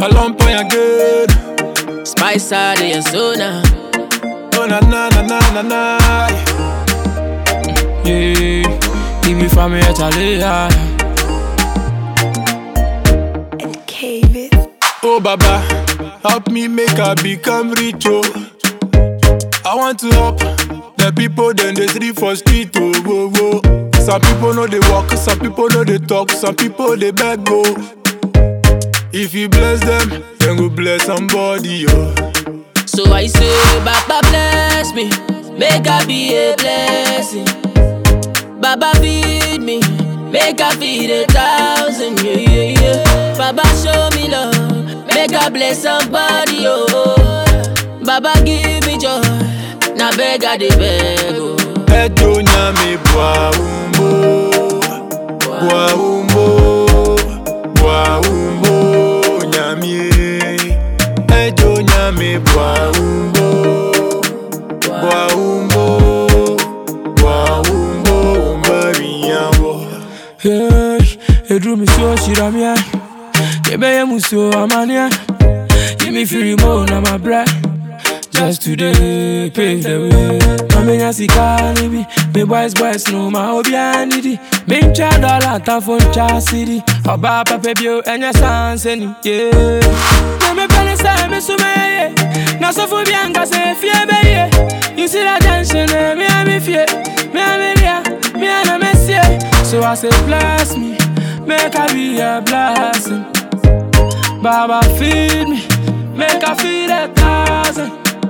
Alumpa again. Spice out of your zona. Oh na na na na na na. Yeah, give me from here to and cave it. Oh Baba, help me make I become rich oh. I want to help the people then they sleep for street oh whoa, whoa. Some people know they walk, some people know they talk, some people they beg go. If you bless them, then go bless somebody oh. So I say, Baba bless me, make I be a blessing. Baba feed me, make I feed a thousand, yeah, yeah, yeah. Baba show me love, make I bless somebody, oh. Baba give me joy, now beg I dey beg, oh. Ejo nyame bwa umbo, bwa umbo, Ejo nyame bwa umbo, bwa umbo, bwa umbo umbariyawo. Hey, eduru mi so shira mi ai. Kebe mu so amania. Give me free mo na my bread. Just today, pave the way. Mame nya sika ni bi. Me boys boys no ma obi anidi. Me ncha dollar ta phone cha city. Oba papa bio enya sanse ni. Yeah. Na me pele sa me so me ye. Na so fu bi anga se fie be ye. You see that tension eh, me a me fie. Me a me dia. Me a na me see. So I say bless me. Make I be a blessing. Baba feed me. Make I feed a thousand.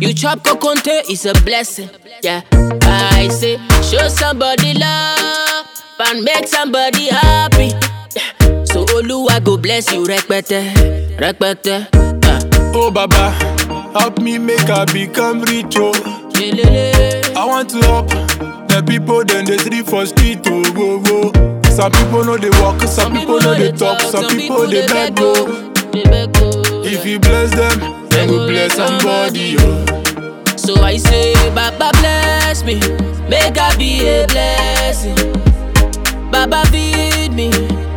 You chop coconte it's a blessing. Yeah. I say, show somebody love and make somebody happy. Yeah. So Oluwa go bless you, rekpete, rekpete. Yeah. Oh Baba, help me make I become rich oh. I want to help the people then they sleep for street oh whoa, whoa. Some people know they walk, some, people know they talk, some people they beg go. Oh. Go. If you bless them, then go bless somebody oh. So I say, Baba bless me, make I be a blessing. Baba feed me,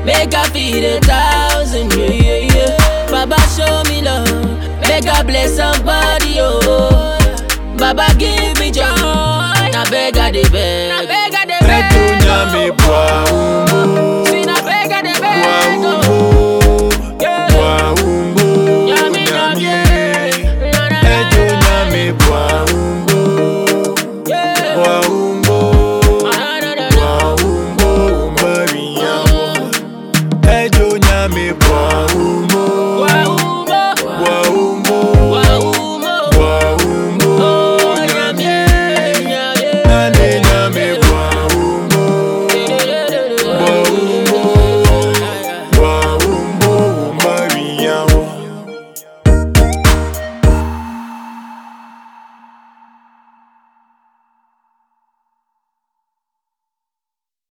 make I feed a thousand, yeah, yeah, yeah. Baba show me love, make I bless somebody, oh. Baba give